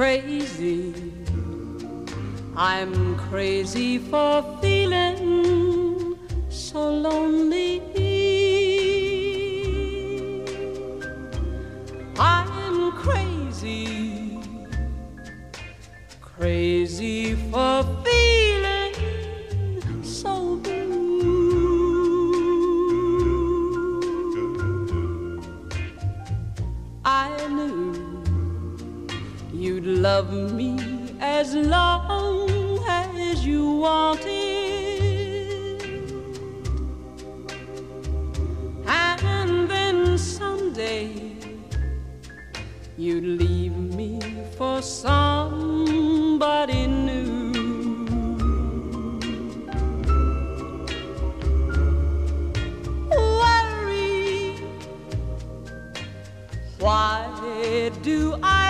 crazy. I'm crazy for feeling so lonely. I'm crazy, crazy for feeling so blue. I knew you'd love me as long as you wanted. And then someday you'd leave me for somebody new. Worry, why do I